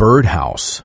birdhouse.